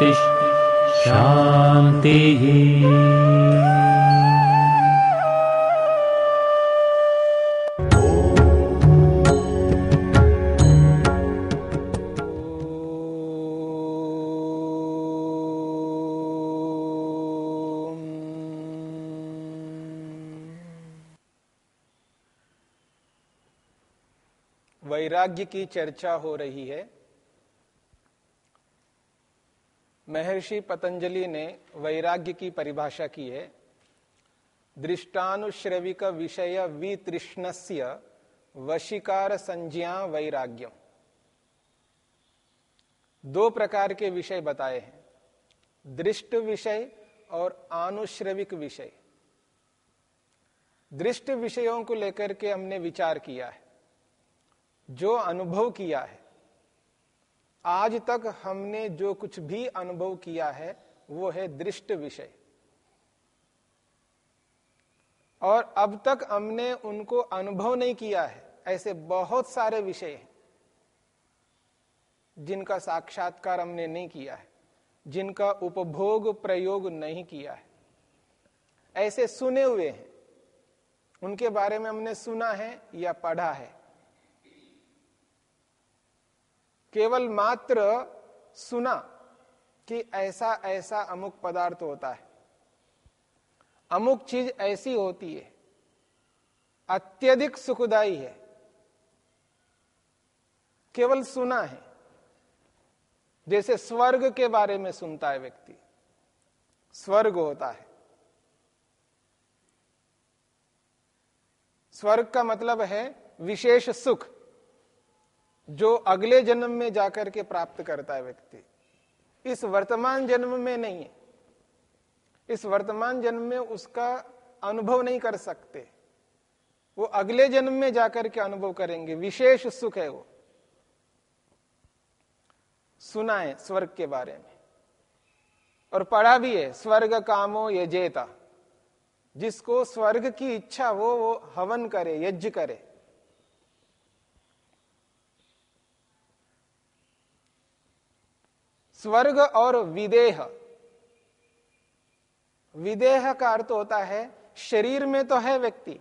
शान्तिः शान्तिः वैराग्य की चर्चा हो रही है। महर्षि पतंजलि ने वैराग्य की परिभाषा की है। दृष्टानुश्रविक विषय वितृष्णस्य वशिकार संज्ञा वैराग्यम। दो प्रकार के विषय बताए हैं। दृष्ट विषय और आनुश्रविक विषय। दृष्ट विषयों को लेकर के हमने विचार किया है। जो अनुभव किया है आज तक हमने जो कुछ भी अनुभव किया है, वो है दृष्ट विषय। और अब तक हमने उनको अनुभव नहीं किया है, ऐसे बहुत सारे विषय हैं, जिनका साक्षात्कार हमने नहीं किया है, जिनका उपभोग प्रयोग नहीं किया है। ऐसे सुने हुए हैं, उनके बारे में हमने सुना है या पढ़ा है। केवल मात्र सुना कि ऐसा ऐसा अमुक पदार्थ होता है। अमुक चीज़ ऐसी होती है। अत्यधिक सुखदाई है। केवल सुना है। जैसे स्वर्ग के बारे में सुनता है व्यक्ति। स्वर्ग होता है। स्वर्ग का मतलब है विशेष सुख। जो अगले जन्म में जाकर के प्राप्त करता है व्यक्ति, इस वर्तमान जन्म में नहीं है। इस वर्तमान जन्म में उसका अनुभव नहीं कर सकते। वो अगले जन्म में जाकर के अनुभव करेंगे। विशेष सुख है वो। सुना है स्वर्ग के बारे में। और पढ़ा भी है, स्वर्ग कामो यजेता। जिसको स्वर्ग की इच्छा हो, वो हवन करे, यज्ञ करे। स्वर्ग और विदेह। विदेह का अर्थ होता है, शरीर में तो है व्यक्ति,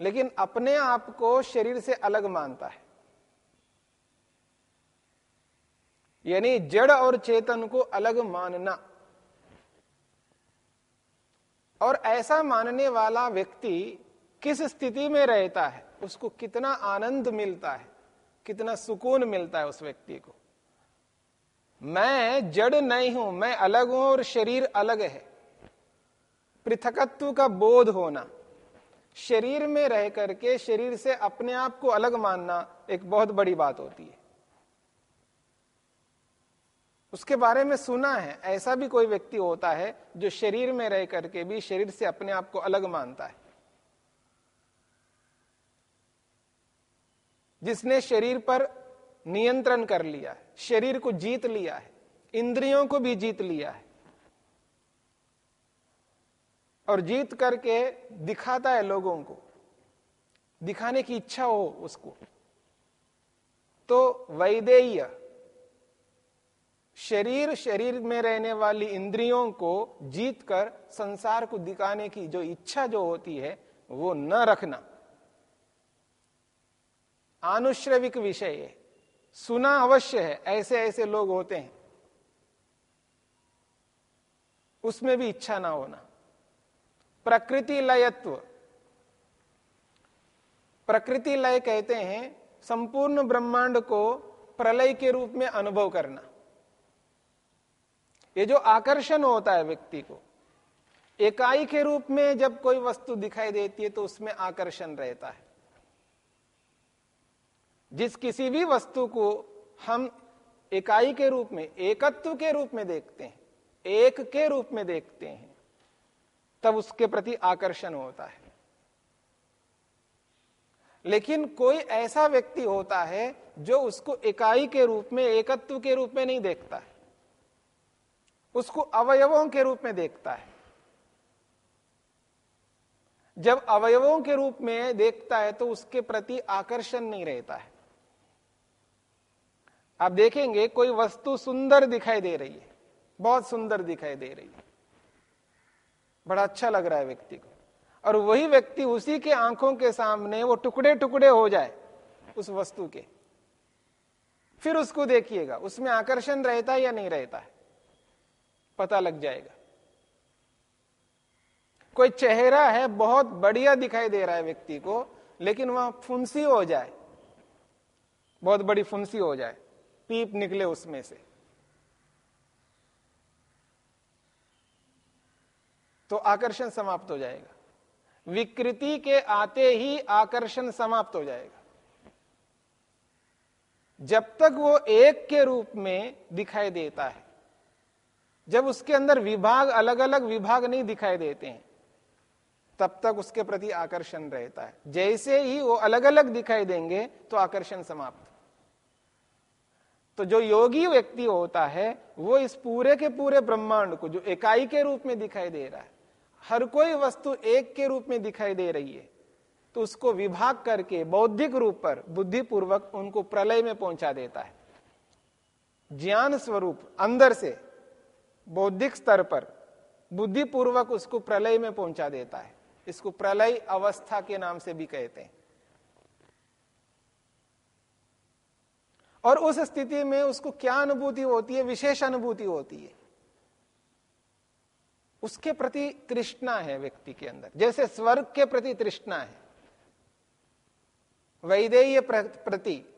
लेकिन अपने आप को शरीर से अलग मानता है। यानी जड़ और चेतन को अलग मानना। और ऐसा मानने वाला व्यक्ति किस स्थिति में रहता है, उसको कितना आनंद मिलता है, कितना सुकून मिलता है उस व्यक्ति को। मैं जड़ नहीं हूँ, मैं अलग हूँ और शरीर अलग है। पृथकत्व का बोध होना, शरीर में रह करके शरीर से अपने आप को अलग मानना एक बहुत बड़ी बात होती है। उसके बारे में सुना है, ऐसा भी कोई व्यक्ति होता है जो शरीर में रह करके भी शरीर से अपने आप को अलग मानता है। जिसने शरीर पर नियंत्रण कर लिया है, शरीर को जीत लिया है, इंद्रियों को भी जीत लिया है। और जीत करके दिखाता है लोगों को, दिखाने की इच्छा हो उसको। तो वैदेय शरीर शरीर में रहने वाली इंद्रियों को जीत कर संसार को दिखाने की जो इच्छा जो होती है, वो न रखना। आनुश्रविक विषय है। सुना अवश्य है, ऐसे ऐसे लोग होते हैं। उसमें भी इच्छा ना होना। प्रकृति लयत्व। प्रकृति लय कहते हैं संपूर्ण ब्रह्मांड को प्रलय के रूप में अनुभव करना। ये जो आकर्षण होता है व्यक्ति को इकाई के रूप में जब कोई वस्तु दिखाई देती है तो उसमें आकर्षण रहता है। जिस किसी भी वस्तु को हम इकाई के रूप में, एकत्व के रूप में देखते हैं, एक के रूप में देखते हैं, तब उसके प्रति आकर्षण होता है। लेकिन कोई ऐसा व्यक्ति होता है जो उसको इकाई के रूप में, एकत्व के रूप में नहीं देखता है। उसको अवयवों के रूप में देखता है। जब अवयवों के रूप में देखता है तो उसके प्रति आकर्षण नहीं रहता है। आप देखेंगे कोई वस्तु सुंदर दिखाई दे रही है, बहुत सुंदर दिखाई दे रही है। बड़ा अच्छा लग रहा है व्यक्ति को। और वही व्यक्ति उसी के आँखों के सामने वो टुकड़े टुकड़े हो जाए उस वस्तु के। फिर उसको देखिएगा, उसमें आकर्षण रहता है या नहीं रहता है? पता लग जाएगा। कोई चेहरा है, बहुत बढ़िया दिखाई दे रहा है व्यक्ति को, लेकिन वह फुंसी हो जाए, बहुत बड़ी फुंसी हो जाए। पीप निकले उसमें से। तो आकर्षण समाप्त हो जाएगा। विकृति के आते ही आकर्षण समाप्त हो जाएगा। जब तक वो एक के रूप में दिखाई देता है, जब उसके अंदर विभाग अलग अलग विभाग नहीं दिखाई देते हैं, तब तक उसके प्रति आकर्षण रहता है। जैसे ही वो अलग अलग दिखाई देंगे तो आकर्षण समाप्त तो जो योगी व्यक्ति होता है, वो इस पूरे के पूरे ब्रह्मांड को, जो इकाई के रूप में दिखाई दे रहा है, हर कोई वस्तु एक के रूप में दिखाई दे रही है तो उसको विभाग करके, बौद्धिक रूप पर, बुद्धिपूर्वक उनको प्रलय में पहुँचा देता है। ज्ञान स्वरूप, अंदर से, बौद्धिक स्तर पर, बुद्धिपूर्वक उसको प्रलय में पहुँचा देता है। इसको प्रलय अवस्था के नाम से भी कहते हैं। और उस स्थिति में उसको क्या अनुभूति होती है, विशेष अनुभूति होती है? उसके प्रति तृष्णा है व्यक्ति के अंदर। जैसे स्वर्ग के प्रति तृष्णा है। वैदेय प्रति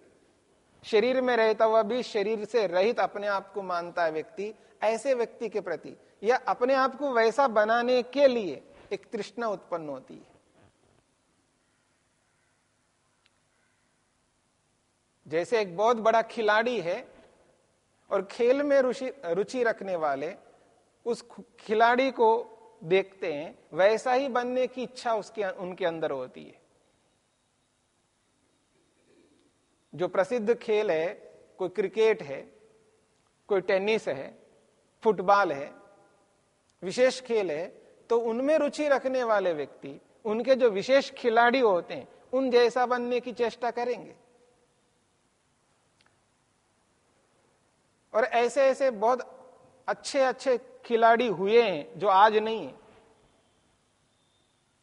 शरीर में रहता हुआ भी शरीर से रहित अपने आप को मानता है व्यक्ति, ऐसे व्यक्ति के प्रति। या अपने आप को वैसा बनाने के लिए एक तृष्णा उत्पन्न होती है। जैसे एक बहुत बड़ा खिलाड़ी है और खेल में रुचि रुचि रखने वाले उस खिलाड़ी को देखते हैं, वैसा ही बनने की इच्छा उसके, उनके अंदर होती है। जो प्रसिद्ध खेल है, कोई क्रिकेट है, कोई टेनिस है, फुटबॉल है, विशेष खेल है तो उनमें रुचि रखने वाले व्यक्ति, उनके जो विशेष खिलाड़ी होते हैं, उन जैसा बनने की चेष्टा करेंगे। और ऐसे ऐसे बहुत अच्छे अच्छे खिलाड़ी हुए हैं जो आज नहीं है।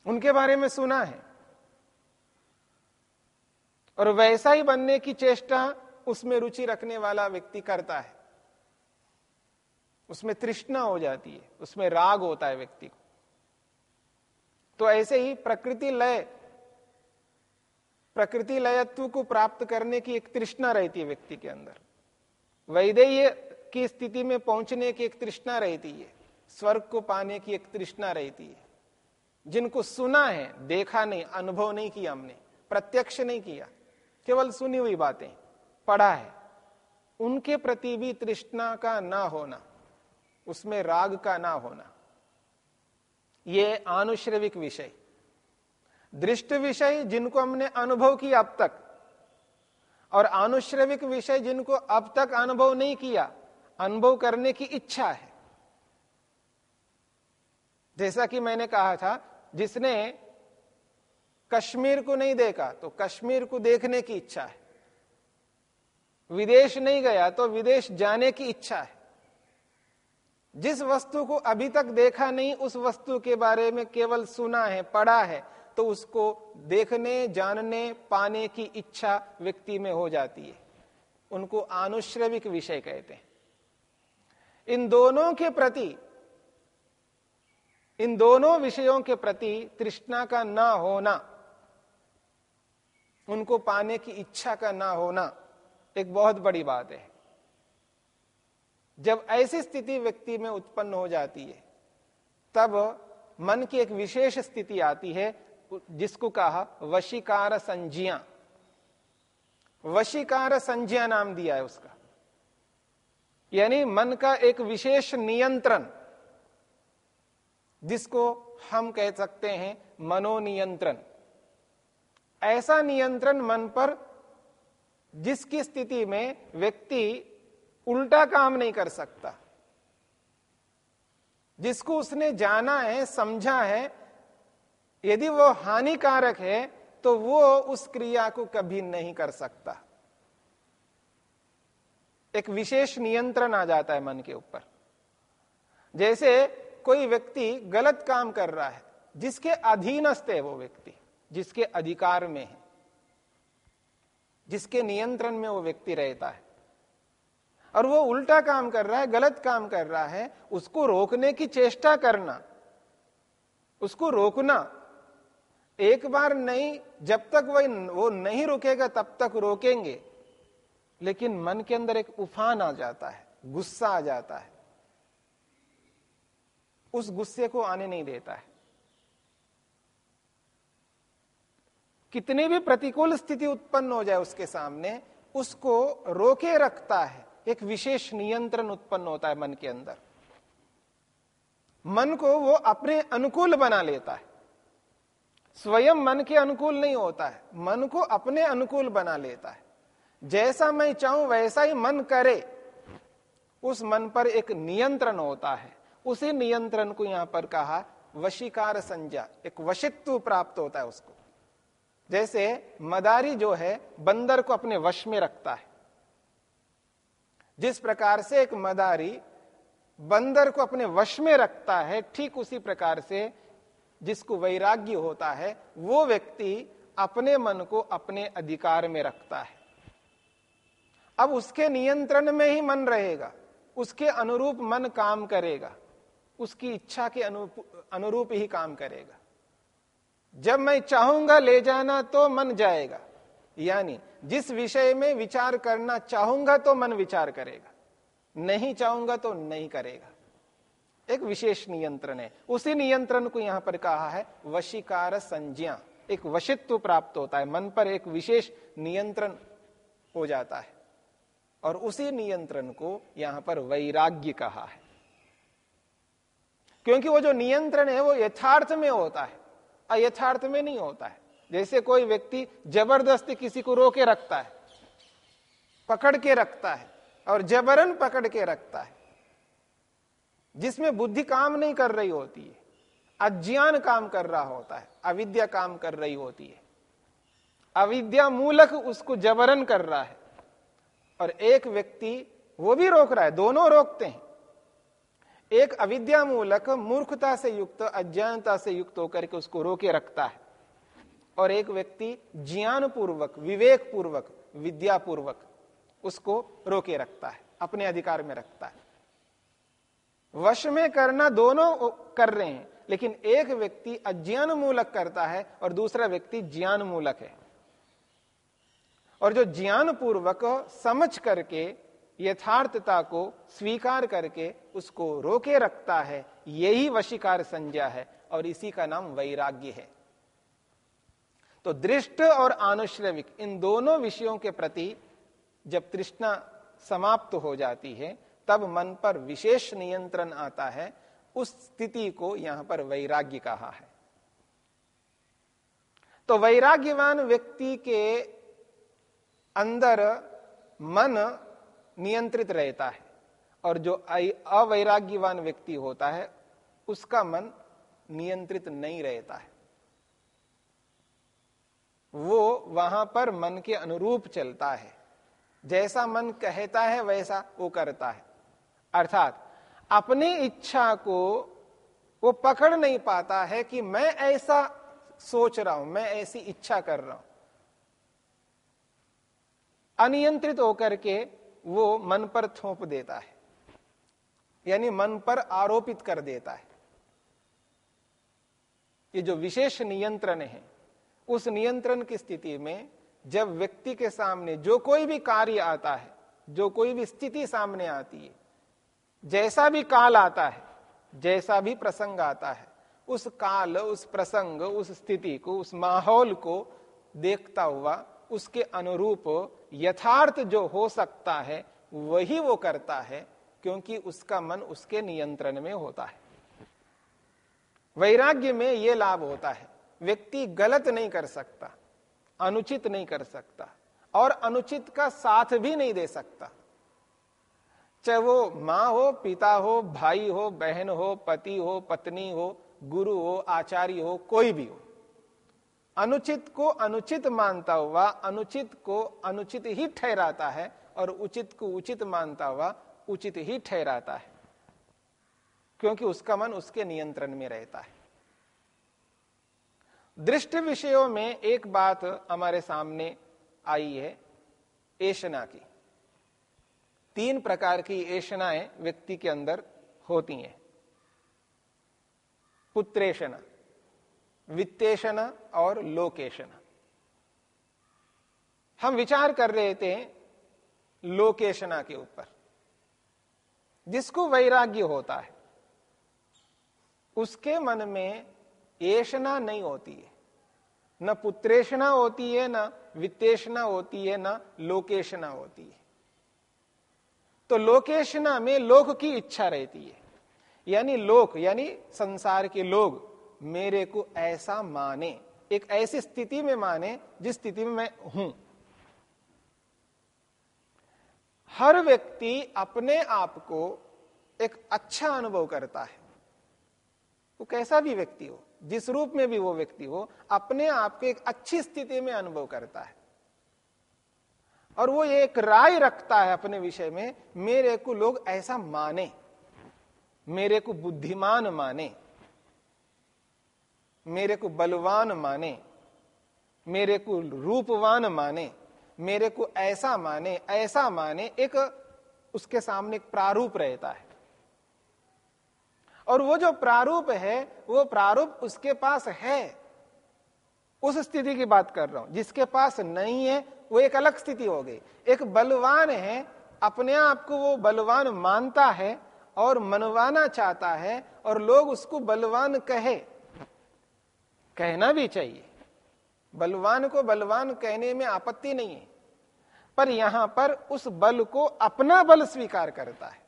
उनके बारे में सुना है। और वैसा ही बनने की चेष्टा उसमें रुचि रखने वाला व्यक्ति करता है। उसमें तृष्णा हो जाती है, उसमें राग होता है व्यक्ति को। तो ऐसे ही प्रकृति लय, प्रकृति लयत्व को प्राप्त करने की एक तृष्णा रहती है व्यक्ति के अंदर। वैदेय की स्थिति में पहुँचने की एक तृष्णा रहती है। स्वर्ग को पाने की एक तृष्णा रहती है। जिनको सुना है, देखा नहीं, अनुभव नहीं किया हमने, प्रत्यक्ष नहीं किया, केवल सुनी हुई बातें, पढ़ा है, उनके प्रति भी तृष्णा का ना होना, उसमें राग का ना होना, ये आनुश्रविक विषय। दृष्ट विषय जिनको हमने अनुभव किया अब तक और आनुश्रविक विषय जिनको अब तक अनुभव नहीं किया, अनुभव करने की इच्छा है। जैसा कि मैंने कहा था, जिसने कश्मीर को नहीं देखा तो कश्मीर को देखने की इच्छा है। विदेश नहीं गया तो विदेश जाने की इच्छा है। जिस वस्तु को अभी तक देखा नहीं, उस वस्तु के बारे में केवल सुना है, पढ़ा है तो उसको देखने, जानने, पाने की इच्छा व्यक्ति में हो जाती है। उनको आनुश्रविक विषय कहते हैं। इन दोनों के प्रति, इन दोनों विषयों के प्रति तृष्णा का ना होना, उनको पाने की इच्छा का ना होना एक बहुत बड़ी बात है। जब ऐसी स्थिति व्यक्ति में उत्पन्न हो जाती है, तब मन की एक विशेष स्थिति आती है जिसको कहा, वशीकार संजिया वशीकार संज्ञा नाम दिया है उसका। यानी मन का एक विशेष नियंत्रण, जिसको हम कह सकते हैं मनोनियंत्रण। ऐसा नियंत्रण मन पर, जिसकी स्थिति में व्यक्ति उल्टा काम नहीं कर सकता। जिसको उसने जाना है, समझा है यदि वो हानिकारक है तो वो उस क्रिया को कभी नहीं कर सकता। एक विशेष नियंत्रण आ जाता है मन के ऊपर। जैसे कोई व्यक्ति गलत काम कर रहा है, जिसके अधीनस्थ है वो व्यक्ति, जिसके अधिकार में है, जिसके नियंत्रण में वो व्यक्ति रहता है, और वो उल्टा काम कर रहा है, गलत काम कर रहा है, उसको रोकने की चेष्टा करना, उसको रोकना एक बार नहीं, जब तक वह वो नहीं रुकेगा, तब तक रोकेंगे। लेकिन मन के अंदर एक उफान आ जाता है, गुस्सा आ जाता है। उस गुस्से को आने नहीं देता है। कितनी भी प्रतिकूल स्थिति उत्पन्न हो जाए उसके सामने, उसको रोके रखता है। एक विशेष नियंत्रण उत्पन्न होता है मन के अंदर। मन को वो अपने अनुकूल बना लेता है। स्वयं मन के अनुकूल नहीं होता है। मन को अपने अनुकूल बना लेता है। जैसा मैं चाहूँ, वैसा ही मन करे। उस मन पर एक नियंत्रण होता है। उसी नियंत्रण को यहाँ पर कहा, वशीकार संज्ञा। एक वशित्व प्राप्त होता है उसको। जैसे मदारी जो है, बंदर को अपने वश में रखता है। जिस प्रकार से एक मदारी बंदर को अपने वश में रखता है, ठीक उसी प्रकार से जिसको वैराग्य होता है, वो व्यक्ति अपने मन को अपने अधिकार में रखता है। अब उसके नियंत्रण में ही मन रहेगा, उसके अनुरूप मन काम करेगा, उसकी इच्छा के अनुरूप ही काम करेगा। जब मैं चाहूँगा ले जाना तो मन जाएगा, यानी जिस विषय में विचार करना चाहूँगा तो मन विचार करेगा, नहीं चाहूँगा तो नहीं करेगा। एक विशेष नियंत्रण है। उसी नियंत्रण को यहाँ पर कहा है, वशीकार संज्ञा। एक वशित्व प्राप्त होता है, मन पर एक विशेष नियंत्रण हो जाता है। और उसी नियंत्रण को यहाँ पर वैराग्य कहा है। क्योंकि वो जो नियंत्रण है, वो यथार्थ में होता है, अयथार्थ में नहीं होता है। जैसे कोई व्यक्ति ज़बरदस्ती किसी को रोके रखता है, पकड़ के रखता है, और जबरन पकड़ के रखता है जिसमें बुद्धि काम नहीं कर रही होती है, अज्ञान काम कर रहा होता है, अविद्या काम कर रही होती है। अविद्या मूलक उसको जबरन कर रहा है। और एक व्यक्ति वो भी रोक रहा है, दोनों रोकते हैं। एक अविद्या मूलक मूर्खता से युक्त, अज्ञानता से युक्त होकर के उसको रोके रखता है। और एक व्यक्ति ज्ञान पूर्वक विवेक पूर्वक विद्या पूर्वक उसको रोके रखता है, अपने अधिकार में रखता है। वश में करना दोनों कर रहे हैं, लेकिन एक व्यक्ति अज्ञान मूलक करता है और दूसरा व्यक्ति ज्ञान मूलक है। और जो ज्ञान पूर्वक समझ करके, यथार्थता को स्वीकार करके उसको रोके रखता है, यही वशीकार संज्ञा है और इसी का नाम वैराग्य है। तो दृष्ट और आनुश्रविक इन दोनों विषयों के प्रति जब तृष्णा समाप्त हो जाती है तब मन पर विशेष नियंत्रण आता है, उस स्थिति को यहाँ पर वैराग्य कहा है। तो वैराग्यवान व्यक्ति के अंदर मन नियंत्रित रहता है और जो अवैराग्यवान व्यक्ति होता है, उसका मन नियंत्रित नहीं रहता है। वो वहाँ पर मन के अनुरूप चलता है। जैसा मन कहता है, वैसा वो करता है। अर्थात अपनी इच्छा को वो पकड़ नहीं पाता है कि मैं ऐसा सोच रहा हूँ, मैं ऐसी इच्छा कर रहा हूँ। अनियंत्रित होकर के वो मन पर थोप देता है, यानी मन पर आरोपित कर देता है। ये जो विशेष नियंत्रण है, उस नियंत्रण की स्थिति में जब व्यक्ति के सामने जो कोई भी कार्य आता है, जो कोई भी स्थिति सामने आती है जैसा भी काल आता है, जैसा भी प्रसंग आता है, उस काल, उस प्रसंग, उस स्थिति को, उस माहौल को देखता हुआ, उसके अनुरूप यथार्थ जो हो सकता है, वही वो करता है, क्योंकि उसका मन उसके नियंत्रण में होता है। वैराग्य में ये लाभ होता है। व्यक्ति गलत नहीं कर सकता, अनुचित नहीं कर सकता, और अनुचित का साथ भी नहीं दे सकता। चाहे वो माँ हो, पिता हो, भाई हो, बहन हो, पति हो, पत्नी हो, गुरु हो, आचार्य हो, कोई भी हो। अनुचित को अनुचित मानता हुआ, अनुचित को अनुचित ही ठहराता है और उचित को उचित मानता हुआ, उचित ही ठहराता है। क्योंकि उसका मन उसके नियंत्रण में रहता है। दृष्ट विषयों में एक बात हमारे सामने आई है, ऐशना की। तीन प्रकार की ऐशनाएँ व्यक्ति के अंदर होती हैं। पुत्रेशना, वित्तेशना और लोकेशना। हम विचार कर रहे थे लोकेशना के ऊपर। जिसको वैराग्य होता है, उसके मन में ऐशना नहीं होती है। न पुत्रेशना होती है, न वित्तेषणा होती है, न लोकेशना होती है। तो लोकेशना में लोक की इच्छा रहती है। यानी लोक, यानी संसार के लोग मेरे को ऐसा माने, एक ऐसी स्थिति में माने जिस स्थिति में मैं हूँ। हर व्यक्ति अपने आप को एक अच्छा अनुभव करता है। वो कैसा भी व्यक्ति हो, जिस रूप में भी वो व्यक्ति हो, अपने आप को एक अच्छी स्थिति में अनुभव करता है। और वो एक राय रखता है अपने विषय में, मेरे को लोग ऐसा माने, मेरे को बुद्धिमान माने, मेरे को बलवान माने, मेरे को रूपवान माने, मेरे को ऐसा माने ऐसा माने, एक उसके सामने एक प्रारूप रहता है। और वो जो प्रारूप है, वो प्रारूप उसके पास है। उस स्थिति की बात कर रहा हूँ, जिसके पास नहीं है वो एक अलग स्थिति हो गई। एक बलवान है, अपने आप को वो बलवान मानता है और मनवाना चाहता है और लोग उसको बलवान कहे। कहना भी चाहिए। बलवान को बलवान कहने में आपत्ति नहीं है, पर यहाँ पर उस बल को अपना बल स्वीकार करता है।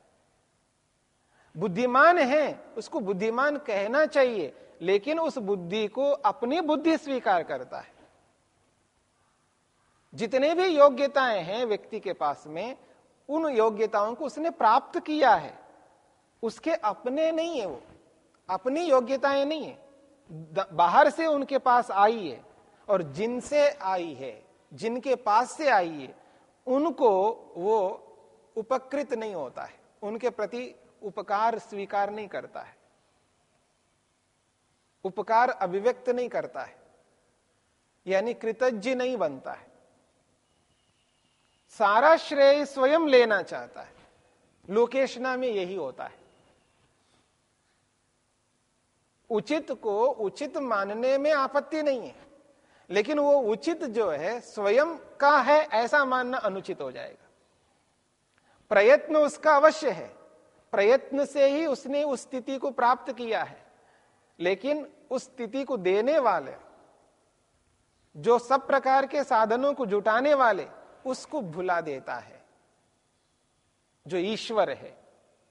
बुद्धिमान है, उसको बुद्धिमान कहना चाहिए, लेकिन उस बुद्धि को अपनी बुद्धि स्वीकार करता है। जितने भी योग्यताएँ हैं व्यक्ति के पास में, उन योग्यताओं को उसने प्राप्त किया है। उसके अपने नहीं है वो। अपनी योग्यताएँ नहीं है। बाहर से उनके पास आई है और जिनसे आई है, जिनके पास से आई है, उनको वो उपकृत नहीं होता है। उनके प्रति उपकार स्वीकार नहीं करता है। उपकार अभिव्यक्त नहीं करता है। यानी कृतज्ञ नहीं बनता है। सारा श्रेय स्वयं लेना चाहता है। लोकेशना में यही होता है। उचित को उचित मानने में आपत्ति नहीं है, लेकिन वो उचित जो है, स्वयं का है, ऐसा मानना अनुचित हो जाएगा। प्रयत्न उसका अवश्य है। प्रयत्न से ही उसने उस स्थिति को प्राप्त किया है। लेकिन उस स्थिति को देने वाले, जो सब प्रकार के साधनों को जुटाने वाले उसको भुला देता है, जो ईश्वर है,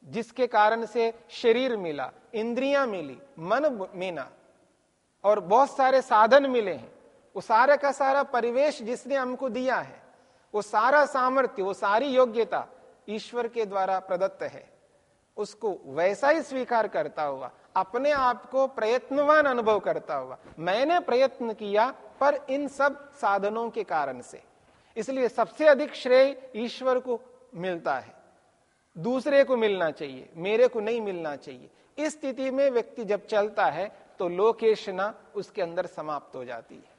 जिसके कारण से शरीर मिला, इंद्रियाँ मिली, मन मिला और बहुत सारे साधन मिले हैं। वो सारे का सारा परिवेश जिसने हमको दिया है, वो सारा सामर्थ्य, वो सारी योग्यता ईश्वर के द्वारा प्रदत्त है। उसको वैसा ही स्वीकार करता हुआ, अपने आप को प्रयत्नवान अनुभव करता हुआ, मैंने प्रयत्न किया पर इन सब साधनों के कारण से। इसलिए सबसे अधिक श्रेय ईश्वर को मिलता है। दूसरे को मिलना चाहिए, मेरे को नहीं मिलना चाहिए। इस स्थिति में व्यक्ति जब चलता है तो लोकेशना उसके अंदर समाप्त हो जाती है।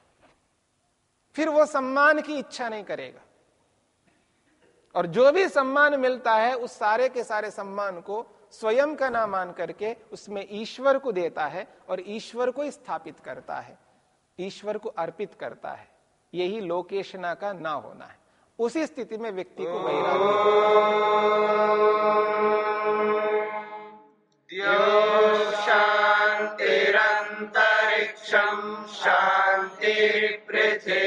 फिर वो सम्मान की इच्छा नहीं करेगा। और जो भी सम्मान मिलता है, उस सारे के सारे सम्मान को स्वयं का नाम मान करके उसमें ईश्वर को देता है और ईश्वर को स्थापित करता है। ईश्वर को अर्पित करता है। यही लोकेशना का ना होना है। उसी स्थिति में व्यक्ति को वैराग्य शांतिरंतरिक्षम शांति पृथ्वी